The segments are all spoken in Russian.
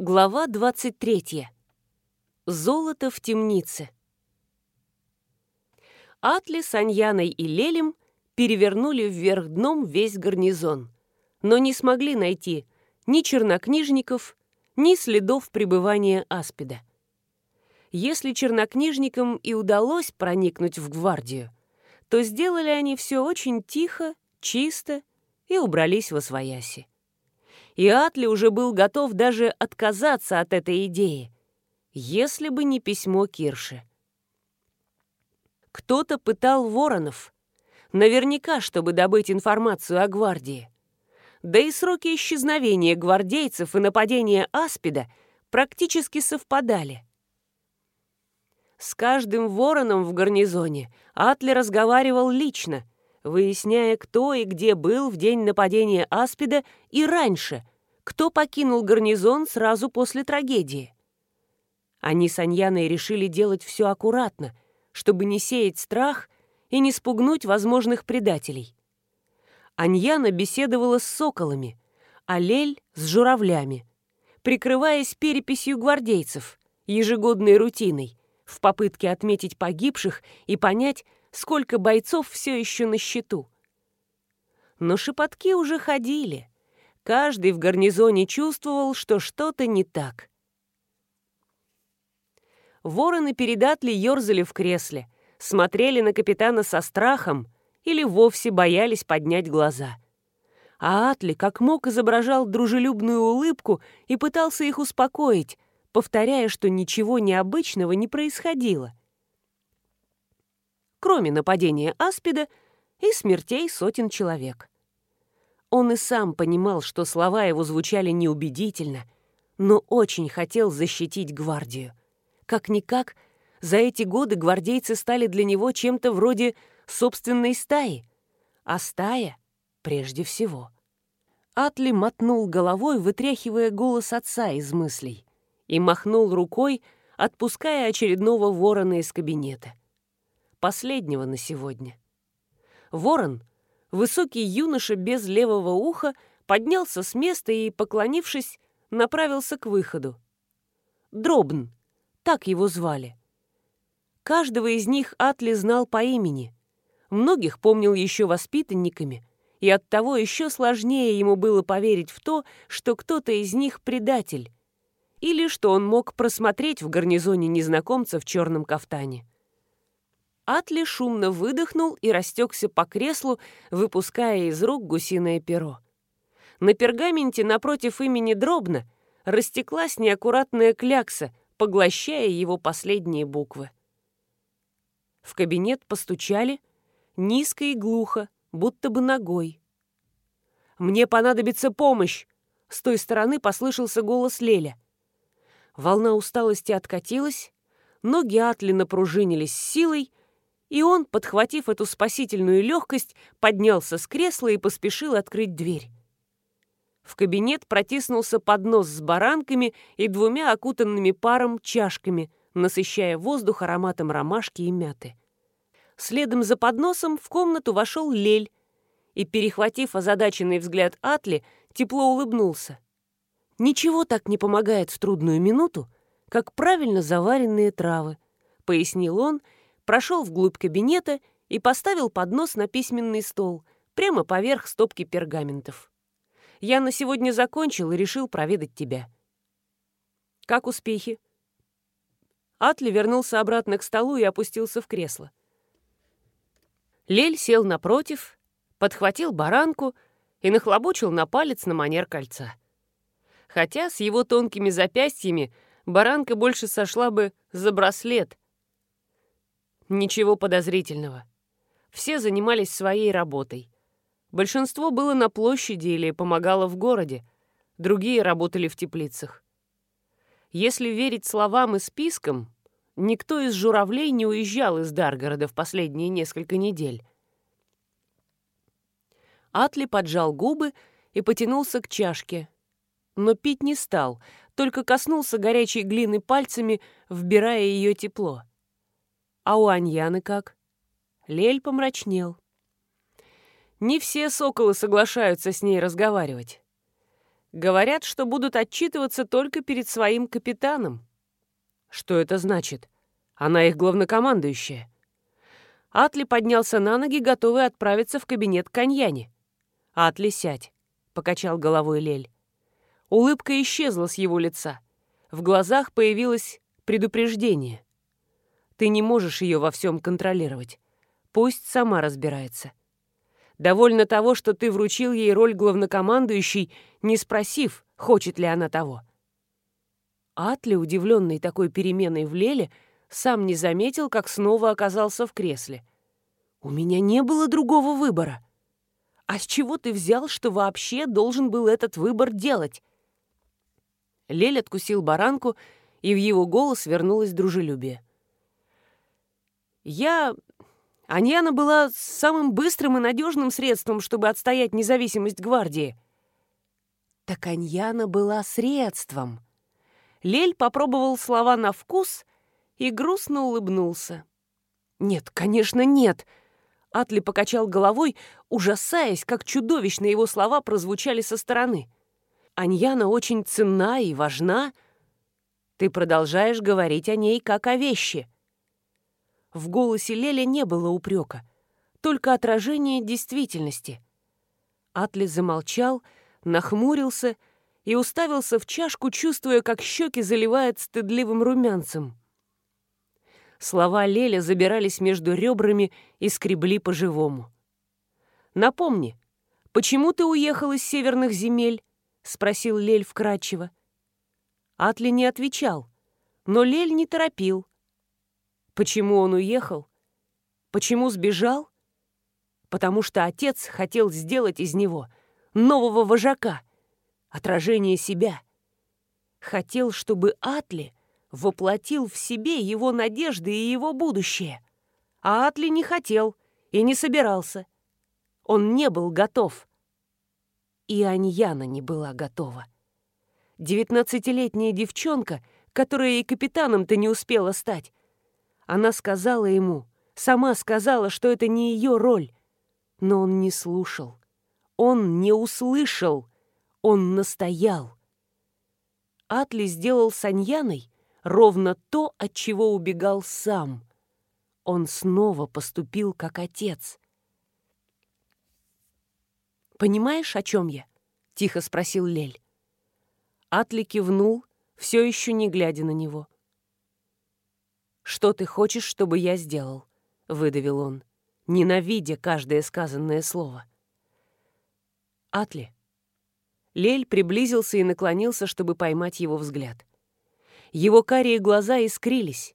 Глава 23. Золото в темнице. Атли с Аньяной и Лелем перевернули вверх дном весь гарнизон, но не смогли найти ни чернокнижников, ни следов пребывания Аспида. Если чернокнижникам и удалось проникнуть в гвардию, то сделали они все очень тихо, чисто и убрались во свояси и Атли уже был готов даже отказаться от этой идеи, если бы не письмо Кирши. Кто-то пытал воронов, наверняка, чтобы добыть информацию о гвардии. Да и сроки исчезновения гвардейцев и нападения Аспида практически совпадали. С каждым вороном в гарнизоне Атли разговаривал лично — выясняя, кто и где был в день нападения Аспида и раньше, кто покинул гарнизон сразу после трагедии. Они с Аньяной решили делать все аккуратно, чтобы не сеять страх и не спугнуть возможных предателей. Аньяна беседовала с соколами, а Лель — с журавлями, прикрываясь переписью гвардейцев, ежегодной рутиной, в попытке отметить погибших и понять, сколько бойцов все еще на счету. Но шепотки уже ходили. Каждый в гарнизоне чувствовал, что что-то не так. Вороны перед Атли ерзали в кресле, смотрели на капитана со страхом или вовсе боялись поднять глаза. А Атли как мог изображал дружелюбную улыбку и пытался их успокоить, повторяя, что ничего необычного не происходило кроме нападения аспида и смертей сотен человек. Он и сам понимал, что слова его звучали неубедительно, но очень хотел защитить гвардию. Как-никак, за эти годы гвардейцы стали для него чем-то вроде собственной стаи, а стая прежде всего. Атли мотнул головой, вытряхивая голос отца из мыслей, и махнул рукой, отпуская очередного ворона из кабинета последнего на сегодня. Ворон, высокий юноша без левого уха, поднялся с места и, поклонившись, направился к выходу. Дробн, так его звали. Каждого из них Атли знал по имени. Многих помнил еще воспитанниками, и оттого еще сложнее ему было поверить в то, что кто-то из них предатель, или что он мог просмотреть в гарнизоне незнакомца в черном кафтане. Атли шумно выдохнул и растекся по креслу, выпуская из рук гусиное перо. На пергаменте напротив имени Дробно растеклась неаккуратная клякса, поглощая его последние буквы. В кабинет постучали, низко и глухо, будто бы ногой. «Мне понадобится помощь!» С той стороны послышался голос Леля. Волна усталости откатилась, ноги Атли напружинились силой, и он, подхватив эту спасительную легкость, поднялся с кресла и поспешил открыть дверь. В кабинет протиснулся поднос с баранками и двумя окутанными паром чашками, насыщая воздух ароматом ромашки и мяты. Следом за подносом в комнату вошел Лель и, перехватив озадаченный взгляд Атли, тепло улыбнулся. «Ничего так не помогает в трудную минуту, как правильно заваренные травы», — пояснил он, — прошел вглубь кабинета и поставил поднос на письменный стол, прямо поверх стопки пергаментов. «Я на сегодня закончил и решил проведать тебя». «Как успехи?» Атли вернулся обратно к столу и опустился в кресло. Лель сел напротив, подхватил баранку и нахлобучил на палец на манер кольца. Хотя с его тонкими запястьями баранка больше сошла бы за браслет, Ничего подозрительного. Все занимались своей работой. Большинство было на площади или помогало в городе, другие работали в теплицах. Если верить словам и спискам, никто из журавлей не уезжал из Даргорода в последние несколько недель. Атли поджал губы и потянулся к чашке, но пить не стал, только коснулся горячей глины пальцами, вбирая ее тепло. А у Аньяны как? Лель помрачнел. Не все соколы соглашаются с ней разговаривать. Говорят, что будут отчитываться только перед своим капитаном. Что это значит? Она их главнокомандующая. Атли поднялся на ноги, готовый отправиться в кабинет Каньяни. «Атли, сядь», — покачал головой Лель. Улыбка исчезла с его лица. В глазах появилось предупреждение. «Ты не можешь ее во всем контролировать. Пусть сама разбирается. Довольно того, что ты вручил ей роль главнокомандующей, не спросив, хочет ли она того». Атли, удивленный такой переменой в Леле, сам не заметил, как снова оказался в кресле. «У меня не было другого выбора». «А с чего ты взял, что вообще должен был этот выбор делать?» Лель откусил баранку, и в его голос вернулось дружелюбие. «Я... Аньяна была самым быстрым и надежным средством, чтобы отстоять независимость гвардии». «Так Аньяна была средством». Лель попробовал слова на вкус и грустно улыбнулся. «Нет, конечно, нет!» Атли покачал головой, ужасаясь, как чудовищно его слова прозвучали со стороны. «Аньяна очень ценна и важна. Ты продолжаешь говорить о ней как о вещи». В голосе Леля не было упрека, только отражение действительности. Атли замолчал, нахмурился и уставился в чашку, чувствуя, как щеки заливает стыдливым румянцем. Слова Леля забирались между ребрами и скребли по-живому. «Напомни, почему ты уехал из северных земель?» — спросил Лель вкратчиво. Атли не отвечал, но Лель не торопил. Почему он уехал? Почему сбежал? Потому что отец хотел сделать из него нового вожака, отражение себя. Хотел, чтобы Атли воплотил в себе его надежды и его будущее. А Атли не хотел и не собирался. Он не был готов. И Аньяна не была готова. Девятнадцатилетняя девчонка, которая и капитаном-то не успела стать. Она сказала ему, сама сказала, что это не ее роль. Но он не слушал. Он не услышал. Он настоял. Атли сделал с Аньяной ровно то, от чего убегал сам. Он снова поступил как отец. «Понимаешь, о чем я?» — тихо спросил Лель. Атли кивнул, все еще не глядя на него. «Что ты хочешь, чтобы я сделал?» — выдавил он, ненавидя каждое сказанное слово. «Атли». Лель приблизился и наклонился, чтобы поймать его взгляд. Его карие глаза искрились.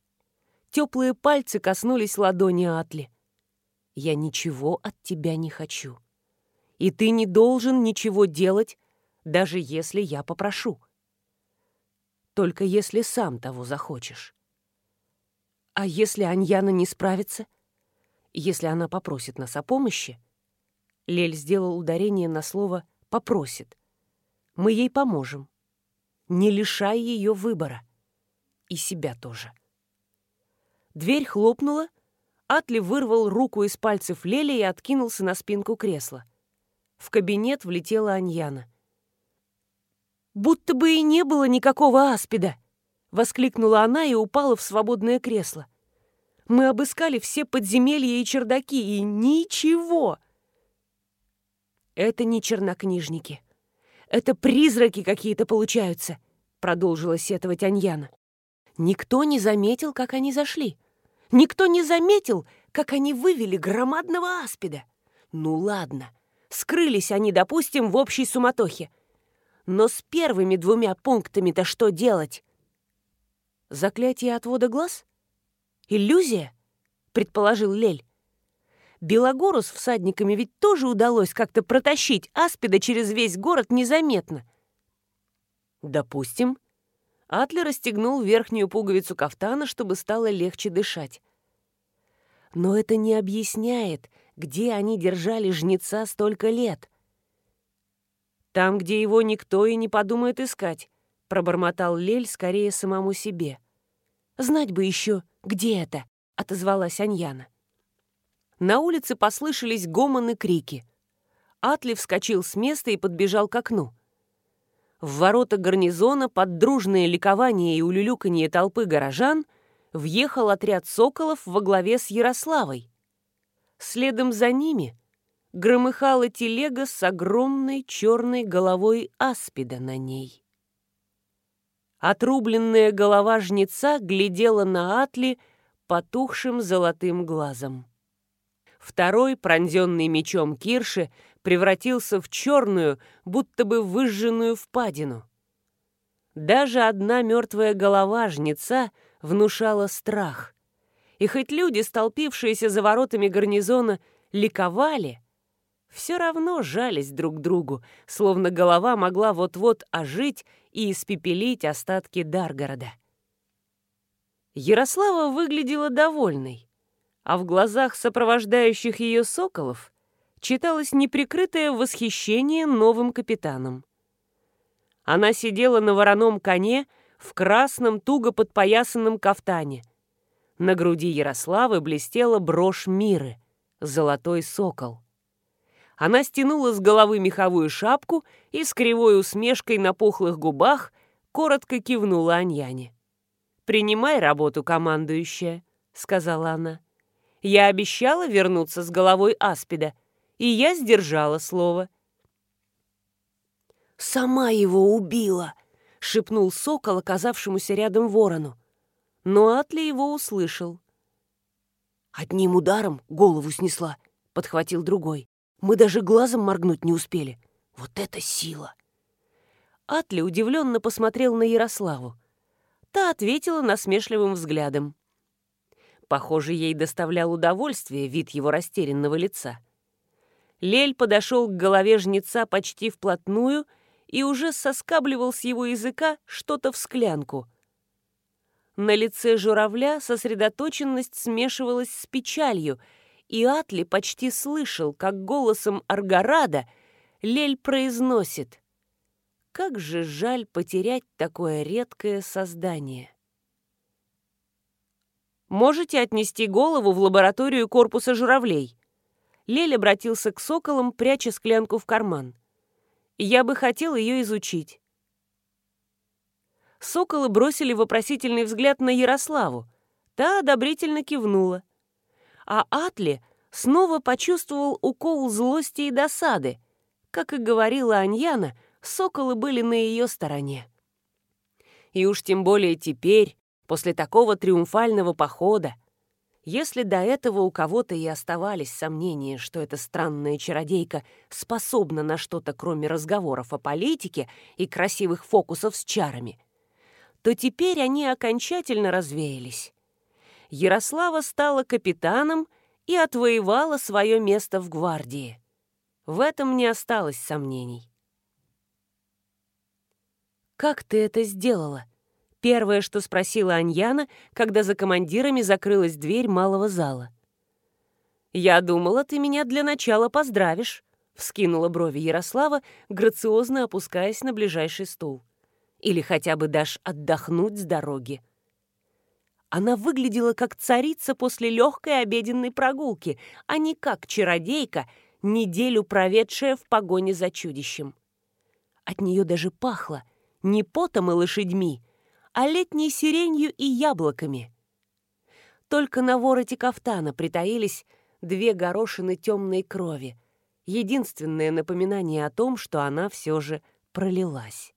Теплые пальцы коснулись ладони Атли. «Я ничего от тебя не хочу. И ты не должен ничего делать, даже если я попрошу. Только если сам того захочешь. А если Аньяна не справится? Если она попросит нас о помощи? Лель сделал ударение на слово «попросит». Мы ей поможем. Не лишай ее выбора и себя тоже. Дверь хлопнула, Атли вырвал руку из пальцев Лели и откинулся на спинку кресла. В кабинет влетела Аньяна. «Будто бы и не было никакого аспида!» — воскликнула она и упала в свободное кресло. «Мы обыскали все подземелья и чердаки, и ничего!» «Это не чернокнижники. Это призраки какие-то получаются», — продолжила сетовать Аньяна. Никто не заметил, как они зашли. Никто не заметил, как они вывели громадного аспида. Ну ладно, скрылись они, допустим, в общей суматохе. Но с первыми двумя пунктами-то что делать? Заклятие отвода глаз? Иллюзия? Предположил Лель. Белогору с всадниками ведь тоже удалось как-то протащить аспида через весь город незаметно. Допустим, Атли расстегнул верхнюю пуговицу кафтана, чтобы стало легче дышать. Но это не объясняет, где они держали жнеца столько лет. «Там, где его никто и не подумает искать», — пробормотал Лель скорее самому себе. «Знать бы еще, где это», — отозвалась Аньяна. На улице послышались гомон и крики. Атли вскочил с места и подбежал к окну. В ворота гарнизона под дружное ликование и улюлюканье толпы горожан въехал отряд соколов во главе с Ярославой. Следом за ними громыхала телега с огромной черной головой аспида на ней. Отрубленная голова жнеца глядела на Атли потухшим золотым глазом. Второй, пронзенный мечом Кирши, превратился в черную, будто бы выжженную впадину. Даже одна мертвая голова жнеца внушала страх. И хоть люди, столпившиеся за воротами гарнизона, ликовали, все равно жались друг другу, словно голова могла вот-вот ожить и испепелить остатки Даргорода. Ярослава выглядела довольной, а в глазах сопровождающих ее соколов читалось неприкрытое восхищение новым капитаном. Она сидела на вороном коне в красном туго подпоясанном кафтане. На груди Ярославы блестела брошь Миры — золотой сокол. Она стянула с головы меховую шапку и с кривой усмешкой на пухлых губах коротко кивнула Аньяне. «Принимай работу, командующая», — сказала она. «Я обещала вернуться с головой Аспида, и я сдержала слово. «Сама его убила!» — шепнул сокол, оказавшемуся рядом ворону. Но Атли его услышал. «Одним ударом голову снесла», — подхватил другой. «Мы даже глазом моргнуть не успели. Вот это сила!» Атли удивленно посмотрел на Ярославу. Та ответила насмешливым взглядом. Похоже, ей доставлял удовольствие вид его растерянного лица. Лель подошел к голове жнеца почти вплотную и уже соскабливал с его языка что-то в склянку. На лице журавля сосредоточенность смешивалась с печалью, и Атли почти слышал, как голосом Аргарада Лель произносит «Как же жаль потерять такое редкое создание!» «Можете отнести голову в лабораторию корпуса журавлей?» Лель обратился к соколам, пряча склянку в карман. «Я бы хотел ее изучить». Соколы бросили вопросительный взгляд на Ярославу. Та одобрительно кивнула. А Атли снова почувствовал укол злости и досады. Как и говорила Аньяна, соколы были на ее стороне. И уж тем более теперь, после такого триумфального похода, если до этого у кого-то и оставались сомнения, что эта странная чародейка способна на что-то, кроме разговоров о политике и красивых фокусов с чарами, то теперь они окончательно развеялись. Ярослава стала капитаном и отвоевала свое место в гвардии. В этом не осталось сомнений. «Как ты это сделала?» Первое, что спросила Аньяна, когда за командирами закрылась дверь малого зала. «Я думала, ты меня для начала поздравишь», — вскинула брови Ярослава, грациозно опускаясь на ближайший стул. «Или хотя бы дашь отдохнуть с дороги». Она выглядела как царица после легкой обеденной прогулки, а не как чародейка, неделю проведшая в погоне за чудищем. От нее даже пахло не потом и лошадьми, а летней сиренью и яблоками. Только на вороте кафтана притаились две горошины темной крови, единственное напоминание о том, что она все же пролилась.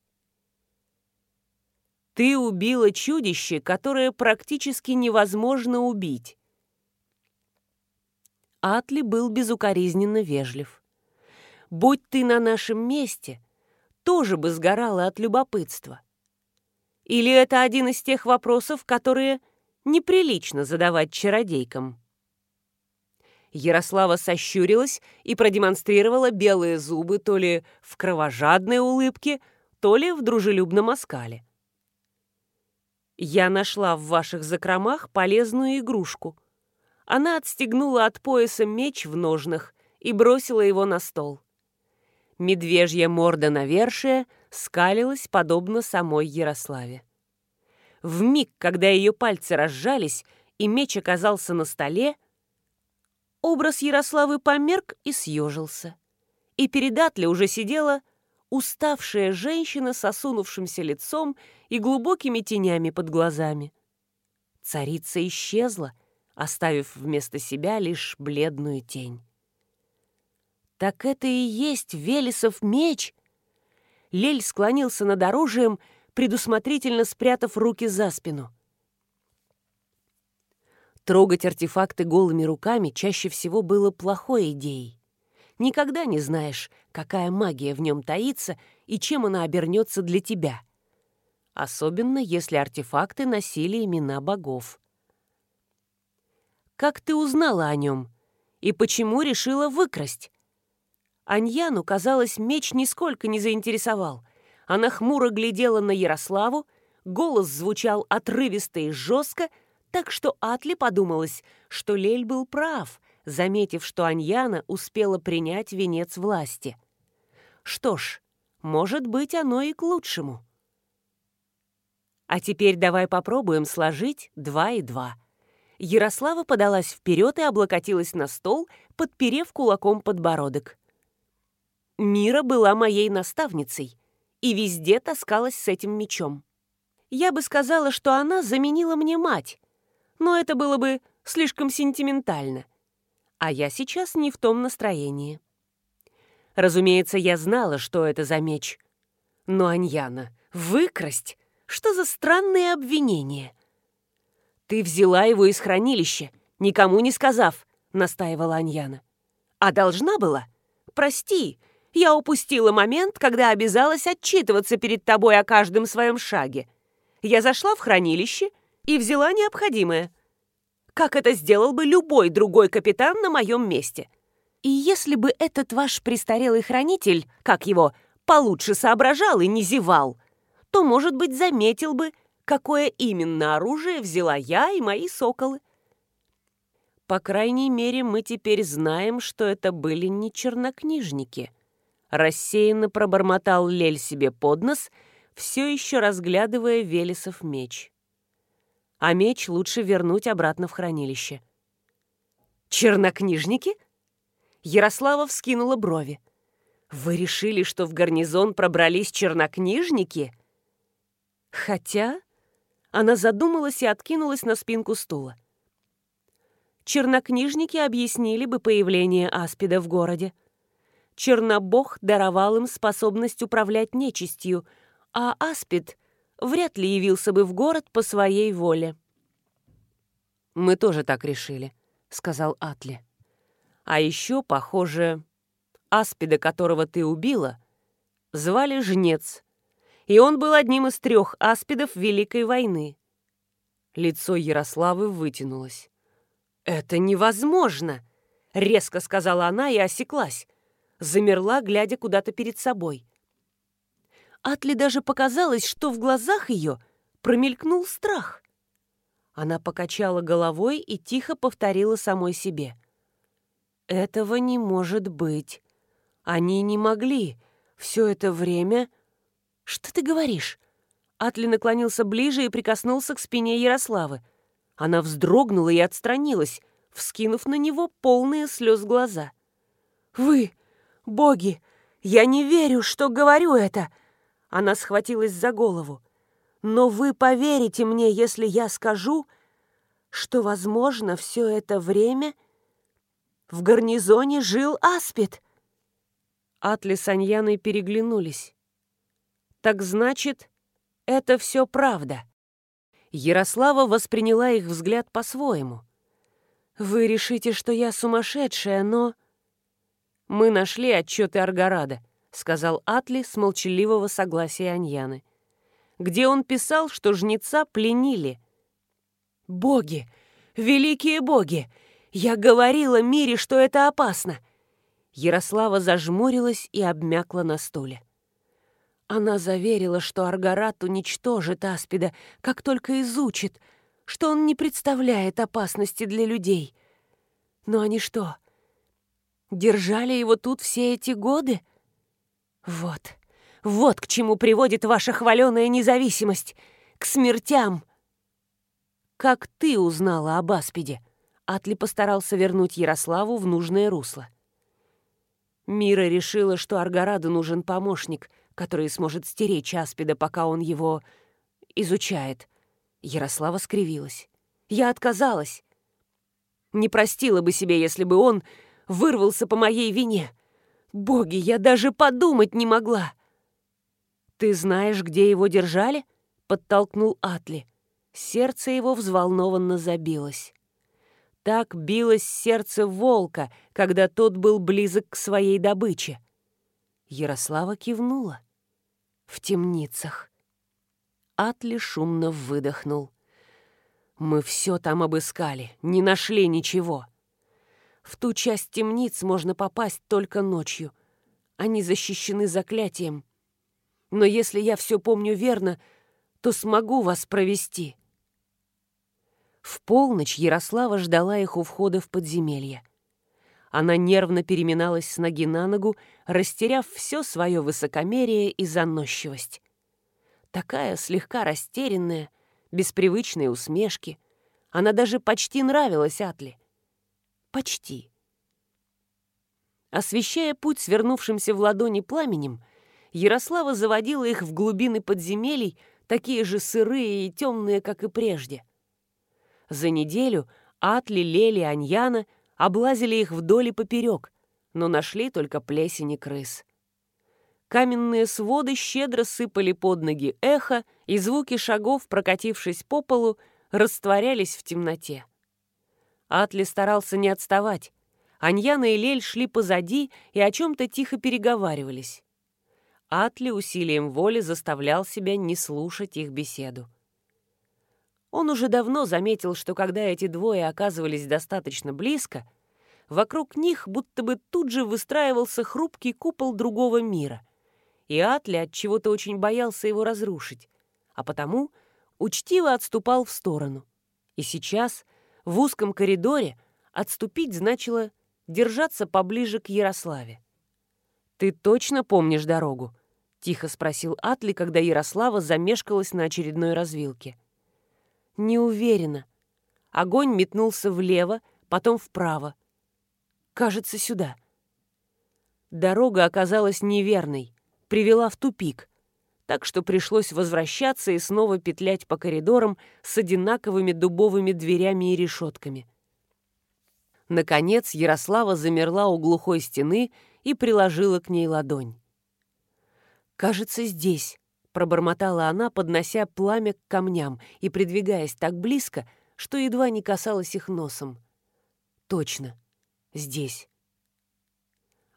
«Ты убила чудище, которое практически невозможно убить». Атли был безукоризненно вежлив. «Будь ты на нашем месте, тоже бы сгорала от любопытства. Или это один из тех вопросов, которые неприлично задавать чародейкам? Ярослава сощурилась и продемонстрировала белые зубы то ли в кровожадной улыбке, то ли в дружелюбном оскале. «Я нашла в ваших закромах полезную игрушку». Она отстегнула от пояса меч в ножнах и бросила его на стол. Медвежья морда навершия скалилась, подобно самой Ярославе. В миг, когда ее пальцы разжались и меч оказался на столе, образ Ярославы померк и съежился. И перед Атли уже сидела уставшая женщина с осунувшимся лицом и глубокими тенями под глазами. Царица исчезла, оставив вместо себя лишь бледную тень. «Так это и есть Велесов меч!» Лель склонился над оружием, предусмотрительно спрятав руки за спину. Трогать артефакты голыми руками чаще всего было плохой идеей. Никогда не знаешь, какая магия в нем таится и чем она обернется для тебя. Особенно, если артефакты носили имена богов. «Как ты узнала о нем? И почему решила выкрасть?» Аньяну, казалось, меч нисколько не заинтересовал. Она хмуро глядела на Ярославу, голос звучал отрывисто и жестко, так что Атли подумалось, что Лель был прав, заметив, что Аньяна успела принять венец власти. Что ж, может быть, оно и к лучшему. А теперь давай попробуем сложить два и два. Ярослава подалась вперед и облокотилась на стол, подперев кулаком подбородок. Мира была моей наставницей и везде таскалась с этим мечом. Я бы сказала, что она заменила мне мать, но это было бы слишком сентиментально. А я сейчас не в том настроении. Разумеется, я знала, что это за меч. Но, Аньяна, выкрасть? Что за странные обвинения? Ты взяла его из хранилища, никому не сказав, настаивала Аньяна. А должна была? Прости, я упустила момент, когда обязалась отчитываться перед тобой о каждом своем шаге. Я зашла в хранилище и взяла необходимое. Как это сделал бы любой другой капитан на моем месте. И если бы этот ваш престарелый хранитель, как его, получше соображал и не зевал, то, может быть, заметил бы, какое именно оружие взяла я и мои соколы. По крайней мере, мы теперь знаем, что это были не чернокнижники. Рассеянно пробормотал Лель себе под нос, все еще разглядывая Велесов меч а меч лучше вернуть обратно в хранилище. «Чернокнижники?» Ярослава вскинула брови. «Вы решили, что в гарнизон пробрались чернокнижники?» Хотя она задумалась и откинулась на спинку стула. Чернокнижники объяснили бы появление Аспида в городе. Чернобог даровал им способность управлять нечистью, а Аспид вряд ли явился бы в город по своей воле. «Мы тоже так решили», — сказал Атли. «А еще, похоже, аспида, которого ты убила, звали Жнец, и он был одним из трех аспидов Великой войны». Лицо Ярославы вытянулось. «Это невозможно!» — резко сказала она и осеклась. Замерла, глядя куда-то перед собой. Атли даже показалось, что в глазах ее промелькнул страх. Она покачала головой и тихо повторила самой себе. «Этого не может быть. Они не могли. Все это время...» «Что ты говоришь?» Атли наклонился ближе и прикоснулся к спине Ярославы. Она вздрогнула и отстранилась, вскинув на него полные слез глаза. «Вы, боги, я не верю, что говорю это!» Она схватилась за голову. «Но вы поверите мне, если я скажу, что, возможно, все это время в гарнизоне жил Аспид?» Атли с Аньяной переглянулись. «Так значит, это все правда». Ярослава восприняла их взгляд по-своему. «Вы решите, что я сумасшедшая, но...» «Мы нашли отчеты Аргарада», сказал Атли с молчаливого согласия Аньяны, где он писал, что жнеца пленили. «Боги! Великие боги! Я говорила Мире, что это опасно!» Ярослава зажмурилась и обмякла на стуле. Она заверила, что Аргарат уничтожит Аспида, как только изучит, что он не представляет опасности для людей. Но они что, держали его тут все эти годы? Вот, вот к чему приводит ваша хваленая независимость. К смертям. Как ты узнала об Аспиде? Атли постарался вернуть Ярославу в нужное русло. Мира решила, что Аргораду нужен помощник, который сможет стеречь Аспида, пока он его изучает. Ярослава скривилась. Я отказалась. Не простила бы себе, если бы он вырвался по моей вине. Боги, я даже подумать не могла. «Ты знаешь, где его держали?» — подтолкнул Атли. Сердце его взволнованно забилось. Так билось сердце волка, когда тот был близок к своей добыче. Ярослава кивнула. В темницах. Атли шумно выдохнул. Мы все там обыскали, не нашли ничего. В ту часть темниц можно попасть только ночью. Они защищены заклятием. Но если я все помню верно, то смогу вас провести. В полночь Ярослава ждала их у входа в подземелье. Она нервно переминалась с ноги на ногу, растеряв все свое высокомерие и заносчивость. Такая слегка растерянная, без привычной усмешки. Она даже почти нравилась Атли. Почти. Освещая путь свернувшимся в ладони пламенем, Ярослава заводила их в глубины подземелий, такие же сырые и темные, как и прежде. За неделю Атли, Лели, Аньяна облазили их вдоль и поперек, но нашли только плесень и крыс. Каменные своды щедро сыпали под ноги эхо, и звуки шагов, прокатившись по полу, растворялись в темноте. Атли старался не отставать. Аньяна и Лель шли позади и о чем-то тихо переговаривались. Атли усилием воли заставлял себя не слушать их беседу. Он уже давно заметил, что когда эти двое оказывались достаточно близко, вокруг них будто бы тут же выстраивался хрупкий купол другого мира — и Атли от чего-то очень боялся его разрушить, а потому учтиво отступал в сторону. И сейчас, в узком коридоре, отступить значило держаться поближе к Ярославе. «Ты точно помнишь дорогу?» — тихо спросил Атли, когда Ярослава замешкалась на очередной развилке. «Не уверена». Огонь метнулся влево, потом вправо. «Кажется, сюда». Дорога оказалась неверной привела в тупик, так что пришлось возвращаться и снова петлять по коридорам с одинаковыми дубовыми дверями и решетками. Наконец Ярослава замерла у глухой стены и приложила к ней ладонь. «Кажется, здесь», — пробормотала она, поднося пламя к камням и придвигаясь так близко, что едва не касалась их носом. «Точно, здесь».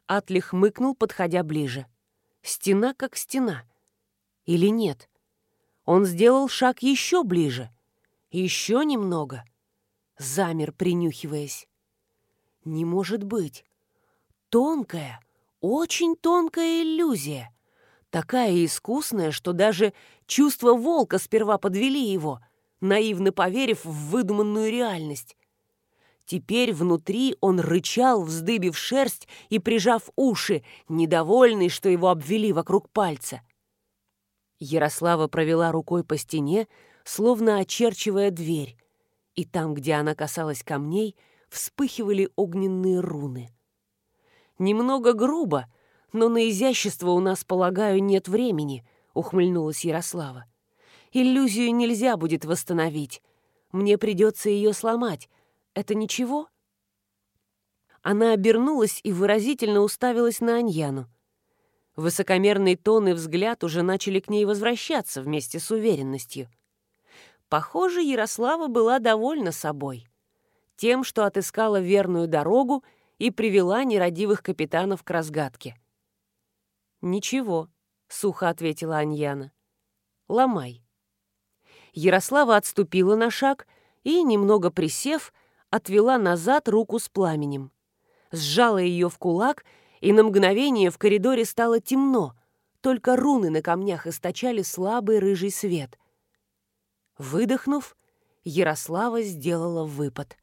Атли хмыкнул, подходя ближе. Стена как стена. Или нет? Он сделал шаг еще ближе. Еще немного. Замер, принюхиваясь. Не может быть. Тонкая, очень тонкая иллюзия. Такая искусная, что даже чувства волка сперва подвели его, наивно поверив в выдуманную реальность. Теперь внутри он рычал, вздыбив шерсть и прижав уши, недовольный, что его обвели вокруг пальца. Ярослава провела рукой по стене, словно очерчивая дверь, и там, где она касалась камней, вспыхивали огненные руны. «Немного грубо, но на изящество у нас, полагаю, нет времени», — ухмыльнулась Ярослава. «Иллюзию нельзя будет восстановить. Мне придется ее сломать, это ничего?» Она обернулась и выразительно уставилась на Аньяну. Высокомерный тон и взгляд уже начали к ней возвращаться вместе с уверенностью. Похоже, Ярослава была довольна собой. Тем, что отыскала верную дорогу и привела нерадивых капитанов к разгадке. «Ничего», — сухо ответила Аньяна. «Ломай». Ярослава отступила на шаг и, немного присев, отвела назад руку с пламенем. Сжала ее в кулак, и на мгновение в коридоре стало темно, только руны на камнях источали слабый рыжий свет. Выдохнув, Ярослава сделала выпад.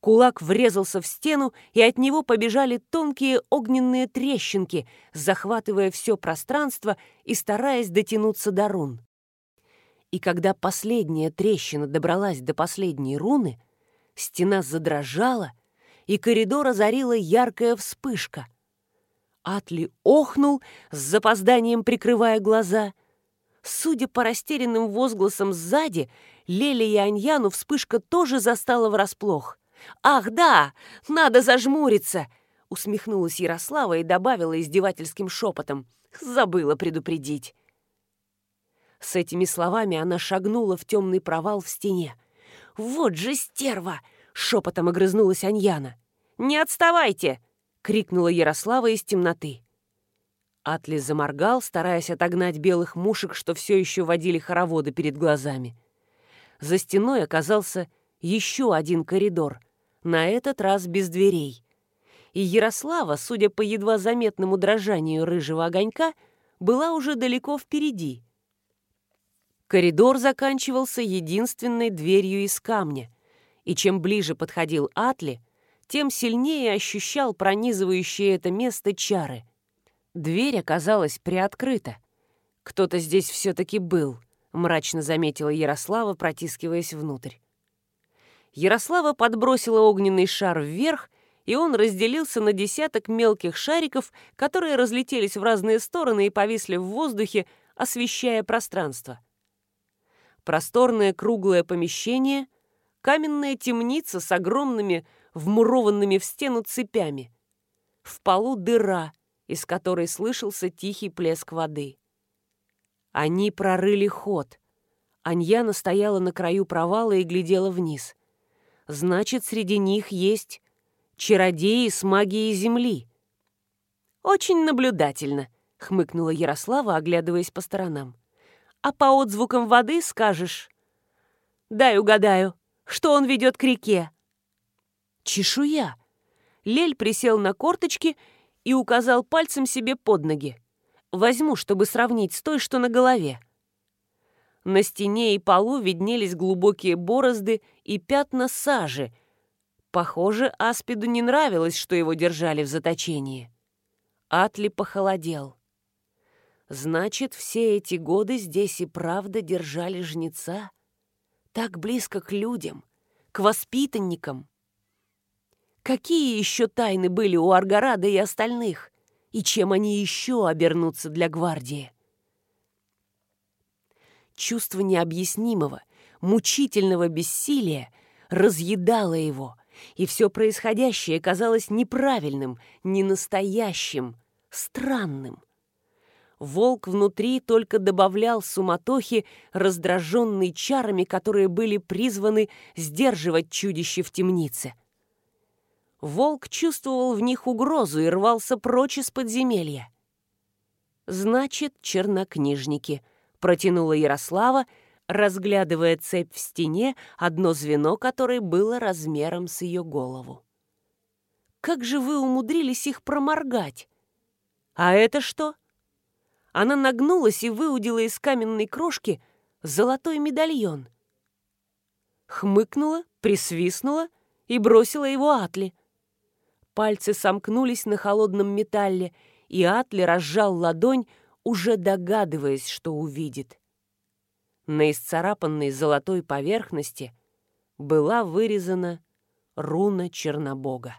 Кулак врезался в стену, и от него побежали тонкие огненные трещинки, захватывая все пространство и стараясь дотянуться до рун. И когда последняя трещина добралась до последней руны, Стена задрожала, и коридор озарила яркая вспышка. Атли охнул, с запозданием прикрывая глаза. Судя по растерянным возгласам сзади, Лели и Аньяну вспышка тоже застала врасплох. «Ах, да! Надо зажмуриться!» усмехнулась Ярослава и добавила издевательским шепотом. «Забыла предупредить». С этими словами она шагнула в темный провал в стене. «Вот же стерва!» — шепотом огрызнулась Аньяна. «Не отставайте!» — крикнула Ярослава из темноты. Атли заморгал, стараясь отогнать белых мушек, что все еще водили хороводы перед глазами. За стеной оказался еще один коридор, на этот раз без дверей. И Ярослава, судя по едва заметному дрожанию рыжего огонька, была уже далеко впереди. Коридор заканчивался единственной дверью из камня, и чем ближе подходил Атли, тем сильнее ощущал пронизывающие это место чары. Дверь оказалась приоткрыта. «Кто-то здесь все-таки был», — мрачно заметила Ярослава, протискиваясь внутрь. Ярослава подбросила огненный шар вверх, и он разделился на десяток мелких шариков, которые разлетелись в разные стороны и повисли в воздухе, освещая пространство. Просторное круглое помещение, каменная темница с огромными вмурованными в стену цепями. В полу дыра, из которой слышался тихий плеск воды. Они прорыли ход. Аньяна стояла на краю провала и глядела вниз. Значит, среди них есть чародеи с магией земли. «Очень наблюдательно», — хмыкнула Ярослава, оглядываясь по сторонам. «А по отзвукам воды скажешь?» «Дай угадаю, что он ведет к реке?» Чешуя. Лель присел на корточки и указал пальцем себе под ноги. Возьму, чтобы сравнить с той, что на голове. На стене и полу виднелись глубокие борозды и пятна сажи. Похоже, Аспиду не нравилось, что его держали в заточении. Атли похолодел. Значит, все эти годы здесь и правда держали жнеца? Так близко к людям, к воспитанникам. Какие еще тайны были у Аргарада и остальных? И чем они еще обернутся для гвардии? Чувство необъяснимого, мучительного бессилия разъедало его, и все происходящее казалось неправильным, ненастоящим, странным. Волк внутри только добавлял суматохи, раздраженный чарами, которые были призваны сдерживать чудище в темнице. Волк чувствовал в них угрозу и рвался прочь из подземелья. «Значит, чернокнижники», — протянула Ярослава, разглядывая цепь в стене, одно звено которой было размером с ее голову. «Как же вы умудрились их проморгать? А это что?» Она нагнулась и выудила из каменной крошки золотой медальон. Хмыкнула, присвистнула и бросила его Атли. Пальцы сомкнулись на холодном металле, и Атли разжал ладонь, уже догадываясь, что увидит. На исцарапанной золотой поверхности была вырезана руна Чернобога.